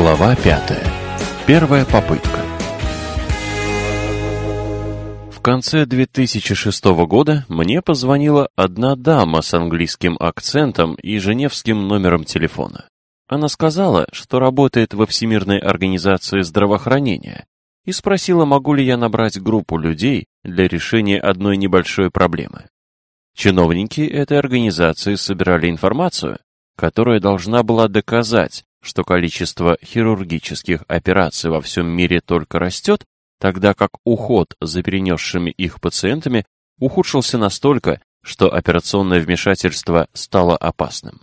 Глава пятая. Первая попытка. В конце 2006 года мне позвонила одна дама с английским акцентом и женевским номером телефона. Она сказала, что работает во Всемирной организации здравоохранения, и спросила, могу ли я набрать группу людей для решения одной небольшой проблемы. Чиновники этой организации собирали информацию, которая должна была доказать, что количество хирургических операций во всем мире только растет, тогда как уход за перенесшими их пациентами ухудшился настолько, что операционное вмешательство стало опасным.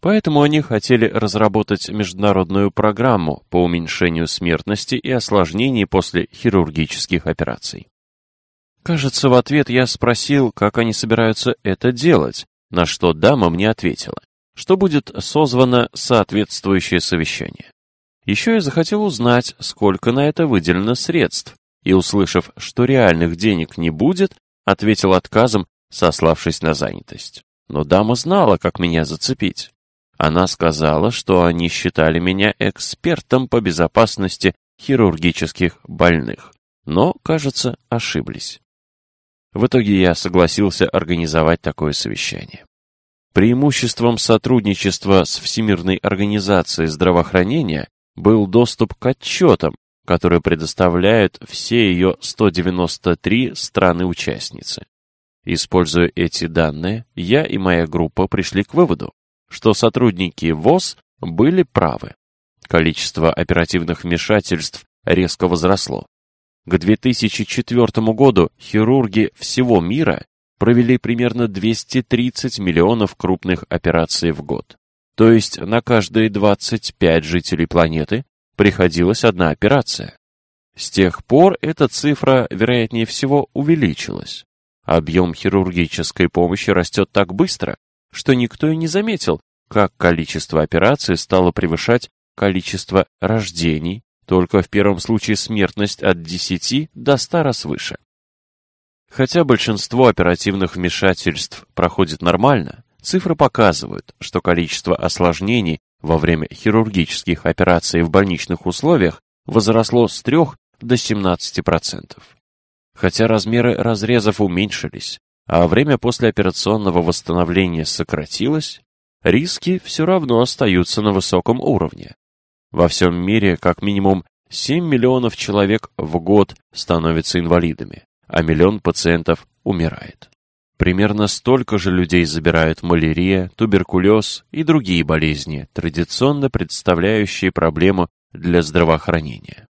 Поэтому они хотели разработать международную программу по уменьшению смертности и осложнений после хирургических операций. Кажется, в ответ я спросил, как они собираются это делать, на что дама мне ответила что будет созвано соответствующее совещание. Еще я захотел узнать, сколько на это выделено средств, и, услышав, что реальных денег не будет, ответил отказом, сославшись на занятость. Но дама знала, как меня зацепить. Она сказала, что они считали меня экспертом по безопасности хирургических больных, но, кажется, ошиблись. В итоге я согласился организовать такое совещание. Преимуществом сотрудничества с Всемирной организацией здравоохранения был доступ к отчетам, которые предоставляют все ее 193 страны-участницы. Используя эти данные, я и моя группа пришли к выводу, что сотрудники ВОЗ были правы. Количество оперативных вмешательств резко возросло. К 2004 году хирурги всего мира провели примерно 230 миллионов крупных операций в год. То есть на каждые 25 жителей планеты приходилась одна операция. С тех пор эта цифра, вероятнее всего, увеличилась. Объем хирургической помощи растет так быстро, что никто и не заметил, как количество операций стало превышать количество рождений, только в первом случае смертность от 10 до 100 раз выше. Хотя большинство оперативных вмешательств проходит нормально, цифры показывают, что количество осложнений во время хирургических операций в больничных условиях возросло с 3 до 17%. Хотя размеры разрезов уменьшились, а время послеоперационного восстановления сократилось, риски все равно остаются на высоком уровне. Во всем мире как минимум 7 миллионов человек в год становятся инвалидами а миллион пациентов умирает. Примерно столько же людей забирают малярия, туберкулез и другие болезни, традиционно представляющие проблему для здравоохранения.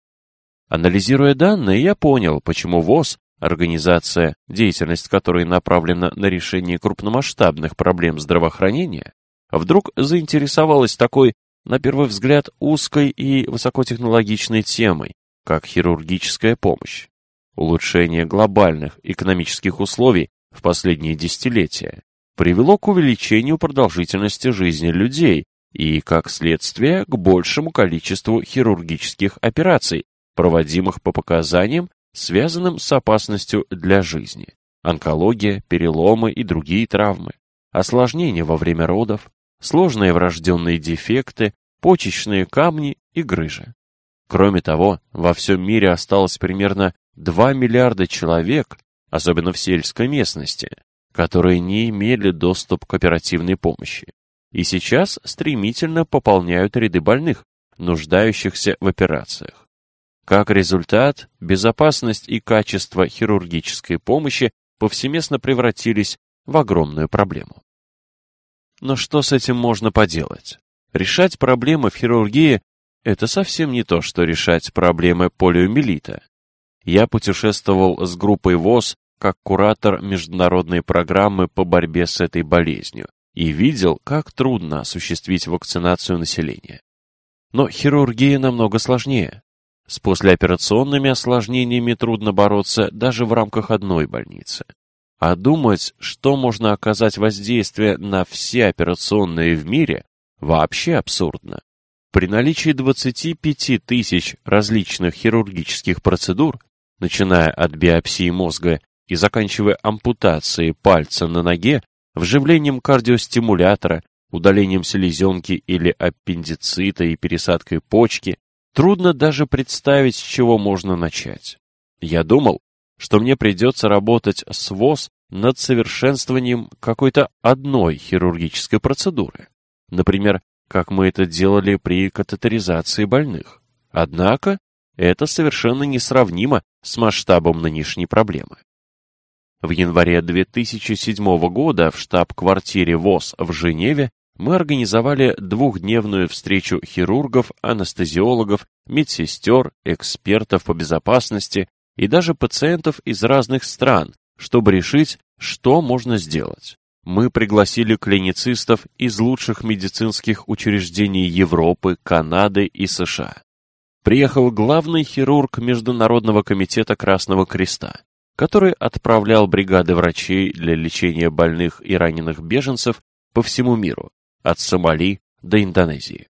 Анализируя данные, я понял, почему ВОЗ, организация, деятельность которой направлена на решение крупномасштабных проблем здравоохранения, вдруг заинтересовалась такой, на первый взгляд, узкой и высокотехнологичной темой, как хирургическая помощь улучшение глобальных экономических условий в последние десятилетия привело к увеличению продолжительности жизни людей и, как следствие, к большему количеству хирургических операций, проводимых по показаниям, связанным с опасностью для жизни. Онкология, переломы и другие травмы, осложнения во время родов, сложные врожденные дефекты, почечные камни и грыжи. Кроме того, во всем мире осталось примерно 2 миллиарда человек, особенно в сельской местности, которые не имели доступ к оперативной помощи, и сейчас стремительно пополняют ряды больных, нуждающихся в операциях. Как результат, безопасность и качество хирургической помощи повсеместно превратились в огромную проблему. Но что с этим можно поделать? Решать проблемы в хирургии – это совсем не то, что решать проблемы полиомиелита я путешествовал с группой ВОЗ как куратор международной программы по борьбе с этой болезнью и видел, как трудно осуществить вакцинацию населения. Но хирургия намного сложнее. С послеоперационными осложнениями трудно бороться даже в рамках одной больницы. А думать, что можно оказать воздействие на все операционные в мире, вообще абсурдно. При наличии 25 тысяч различных хирургических процедур начиная от биопсии мозга и заканчивая ампутацией пальца на ноге, вживлением кардиостимулятора, удалением селезенки или аппендицита и пересадкой почки, трудно даже представить, с чего можно начать. Я думал, что мне придется работать с ВОЗ над совершенствованием какой-то одной хирургической процедуры. Например, как мы это делали при катетеризации больных. Однако это совершенно несравнимо с масштабом нынешней проблемы. В январе 2007 года в штаб-квартире ВОЗ в Женеве мы организовали двухдневную встречу хирургов, анестезиологов, медсестер, экспертов по безопасности и даже пациентов из разных стран, чтобы решить, что можно сделать. Мы пригласили клиницистов из лучших медицинских учреждений Европы, Канады и США. Приехал главный хирург Международного комитета Красного Креста, который отправлял бригады врачей для лечения больных и раненых беженцев по всему миру, от Сомали до Индонезии.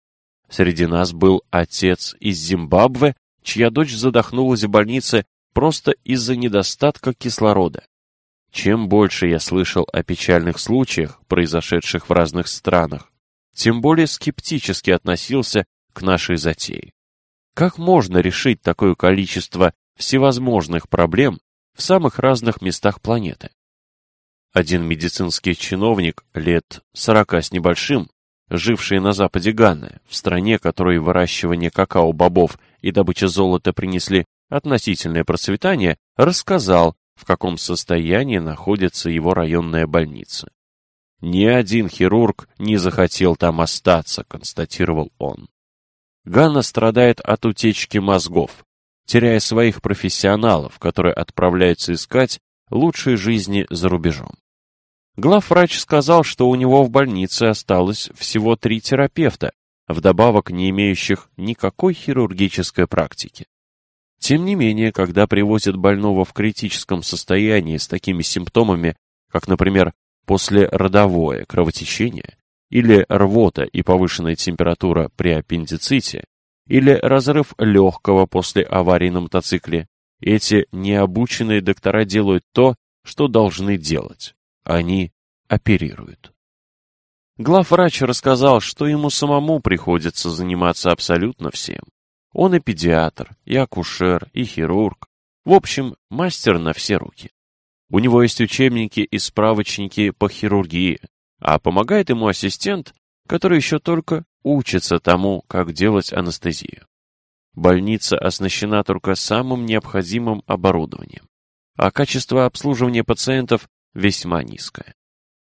Среди нас был отец из Зимбабве, чья дочь задохнулась в больнице просто из-за недостатка кислорода. Чем больше я слышал о печальных случаях, произошедших в разных странах, тем более скептически относился к нашей затее. Как можно решить такое количество всевозможных проблем в самых разных местах планеты? Один медицинский чиновник лет сорока с небольшим, живший на западе Ганны, в стране, которой выращивание какао-бобов и добыча золота принесли относительное процветание, рассказал, в каком состоянии находится его районная больница. «Ни один хирург не захотел там остаться», — констатировал он. Ганна страдает от утечки мозгов, теряя своих профессионалов, которые отправляются искать лучшей жизни за рубежом. Главврач сказал, что у него в больнице осталось всего три терапевта, вдобавок не имеющих никакой хирургической практики. Тем не менее, когда привозят больного в критическом состоянии с такими симптомами, как, например, послеродовое кровотечение, или рвота и повышенная температура при аппендиците, или разрыв легкого после аварии на мотоцикле, эти необученные доктора делают то, что должны делать. Они оперируют. Главврач рассказал, что ему самому приходится заниматься абсолютно всем. Он и педиатр, и акушер, и хирург. В общем, мастер на все руки. У него есть учебники и справочники по хирургии, а помогает ему ассистент, который еще только учится тому, как делать анестезию. Больница оснащена только самым необходимым оборудованием, а качество обслуживания пациентов весьма низкое.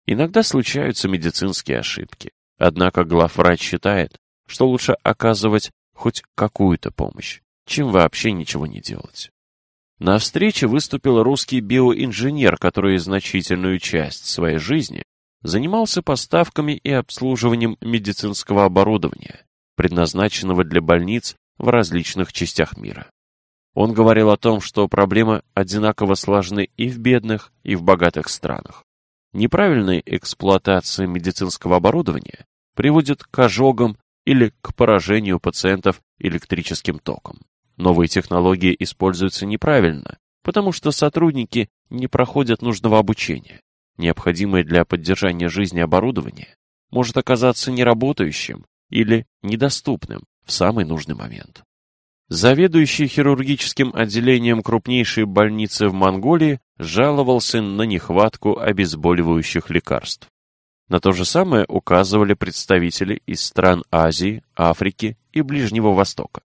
Иногда случаются медицинские ошибки, однако главврач считает, что лучше оказывать хоть какую-то помощь, чем вообще ничего не делать. На встрече выступил русский биоинженер, который значительную часть своей жизни занимался поставками и обслуживанием медицинского оборудования, предназначенного для больниц в различных частях мира. Он говорил о том, что проблемы одинаково сложны и в бедных, и в богатых странах. Неправильная эксплуатация медицинского оборудования приводит к ожогам или к поражению пациентов электрическим током. Новые технологии используются неправильно, потому что сотрудники не проходят нужного обучения. Необходимое для поддержания жизни оборудование может оказаться неработающим или недоступным в самый нужный момент. Заведующий хирургическим отделением крупнейшей больницы в Монголии жаловался на нехватку обезболивающих лекарств. На то же самое указывали представители из стран Азии, Африки и Ближнего Востока.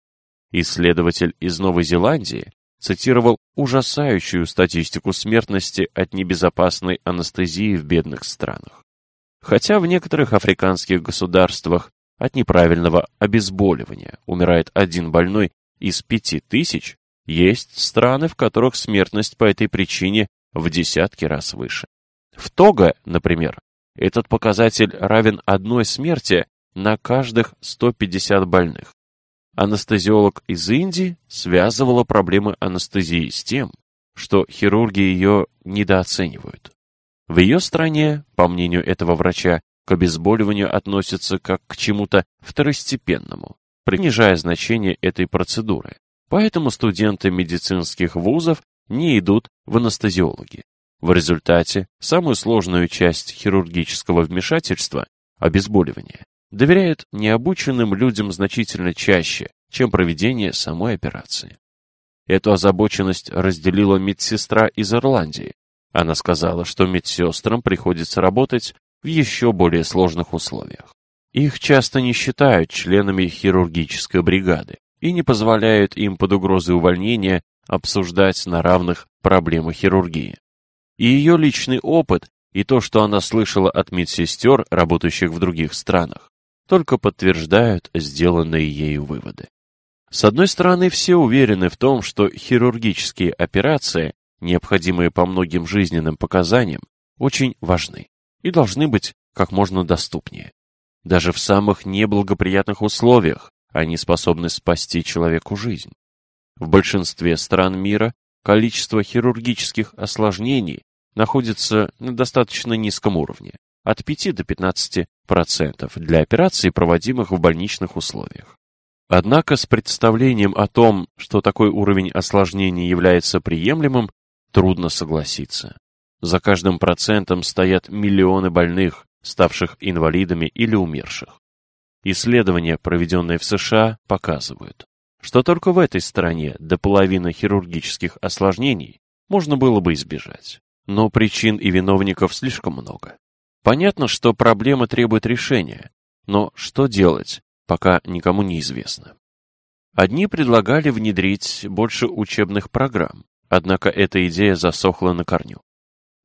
Исследователь из Новой Зеландии цитировал ужасающую статистику смертности от небезопасной анестезии в бедных странах. Хотя в некоторых африканских государствах от неправильного обезболивания умирает один больной из пяти тысяч, есть страны, в которых смертность по этой причине в десятки раз выше. В Того, например, этот показатель равен одной смерти на каждых 150 больных. Анестезиолог из Индии связывала проблемы анестезии с тем, что хирурги ее недооценивают. В ее стране, по мнению этого врача, к обезболиванию относятся как к чему-то второстепенному, принижая значение этой процедуры. Поэтому студенты медицинских вузов не идут в анестезиологи. В результате самую сложную часть хирургического вмешательства обезболивание, доверяют необученным людям значительно чаще, чем проведение самой операции. Эту озабоченность разделила медсестра из Ирландии. Она сказала, что медсестрам приходится работать в еще более сложных условиях. Их часто не считают членами хирургической бригады и не позволяют им под угрозой увольнения обсуждать на равных проблемы хирургии. И ее личный опыт, и то, что она слышала от медсестер, работающих в других странах, только подтверждают сделанные ею выводы. С одной стороны, все уверены в том, что хирургические операции, необходимые по многим жизненным показаниям, очень важны и должны быть как можно доступнее. Даже в самых неблагоприятных условиях они способны спасти человеку жизнь. В большинстве стран мира количество хирургических осложнений находится на достаточно низком уровне, от 5 до 15% для операций, проводимых в больничных условиях. Однако с представлением о том, что такой уровень осложнений является приемлемым, трудно согласиться. За каждым процентом стоят миллионы больных, ставших инвалидами или умерших. Исследования, проведенные в США, показывают, что только в этой стране до половины хирургических осложнений можно было бы избежать. Но причин и виновников слишком много. Понятно, что проблема требует решения, но что делать, пока никому не известно. Одни предлагали внедрить больше учебных программ, однако эта идея засохла на корню.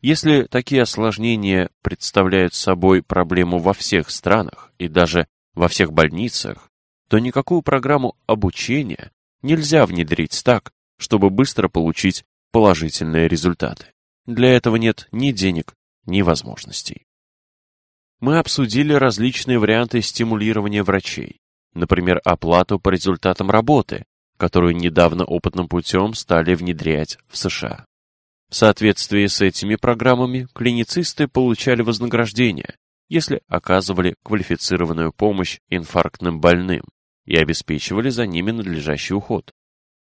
Если такие осложнения представляют собой проблему во всех странах и даже во всех больницах, то никакую программу обучения нельзя внедрить так, чтобы быстро получить положительные результаты. Для этого нет ни денег, ни возможностей мы обсудили различные варианты стимулирования врачей, например, оплату по результатам работы, которую недавно опытным путем стали внедрять в США. В соответствии с этими программами клиницисты получали вознаграждение, если оказывали квалифицированную помощь инфарктным больным и обеспечивали за ними надлежащий уход,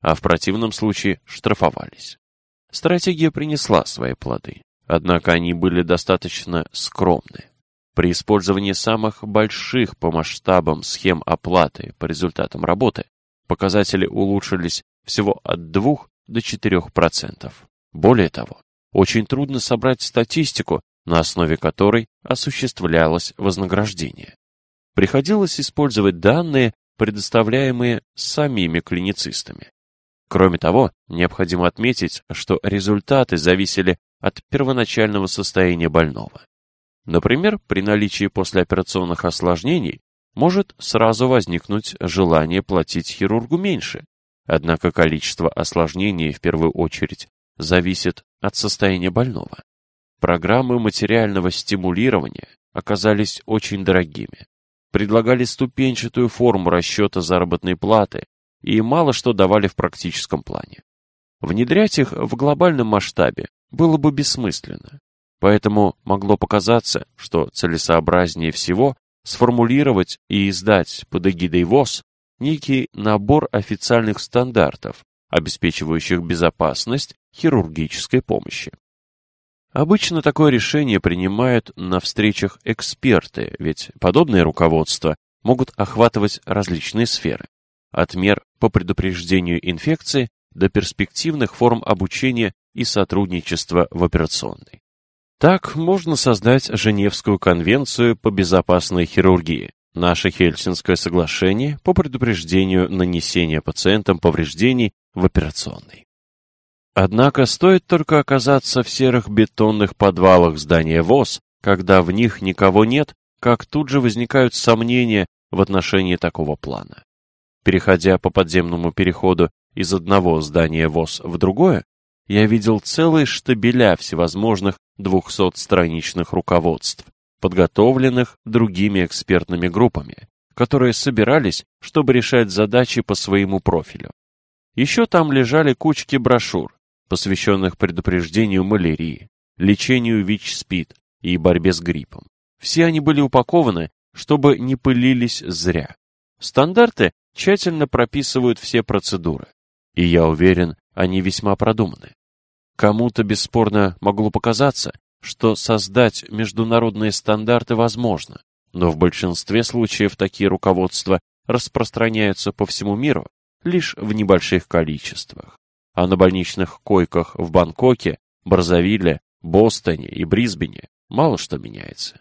а в противном случае штрафовались. Стратегия принесла свои плоды, однако они были достаточно скромны. При использовании самых больших по масштабам схем оплаты по результатам работы показатели улучшились всего от 2 до 4%. Более того, очень трудно собрать статистику, на основе которой осуществлялось вознаграждение. Приходилось использовать данные, предоставляемые самими клиницистами. Кроме того, необходимо отметить, что результаты зависели от первоначального состояния больного. Например, при наличии послеоперационных осложнений может сразу возникнуть желание платить хирургу меньше. Однако количество осложнений в первую очередь зависит от состояния больного. Программы материального стимулирования оказались очень дорогими, предлагали ступенчатую форму расчета заработной платы и мало что давали в практическом плане. Внедрять их в глобальном масштабе было бы бессмысленно. Поэтому могло показаться, что целесообразнее всего сформулировать и издать под эгидой ВОЗ некий набор официальных стандартов, обеспечивающих безопасность хирургической помощи. Обычно такое решение принимают на встречах эксперты, ведь подобные руководства могут охватывать различные сферы, от мер по предупреждению инфекции до перспективных форм обучения и сотрудничества в операционной. Так можно создать Женевскую конвенцию по безопасной хирургии, наше Хельсинское соглашение по предупреждению нанесения пациентам повреждений в операционной. Однако стоит только оказаться в серых бетонных подвалах здания ВОЗ, когда в них никого нет, как тут же возникают сомнения в отношении такого плана. Переходя по подземному переходу из одного здания ВОЗ в другое, я видел целые штабеля всевозможных двухсотстраничных руководств, подготовленных другими экспертными группами, которые собирались, чтобы решать задачи по своему профилю. Еще там лежали кучки брошюр, посвященных предупреждению малярии, лечению ВИЧ-СПИД и борьбе с гриппом. Все они были упакованы, чтобы не пылились зря. Стандарты тщательно прописывают все процедуры, и я уверен, они весьма продуманы. Кому-то бесспорно могло показаться, что создать международные стандарты возможно, Но в большинстве случаев такие руководства распространяются по всему миру лишь в небольших количествах. А на больничных койках в Бангкоке, Барзавиле, Бостоне и Брисбене мало что меняется.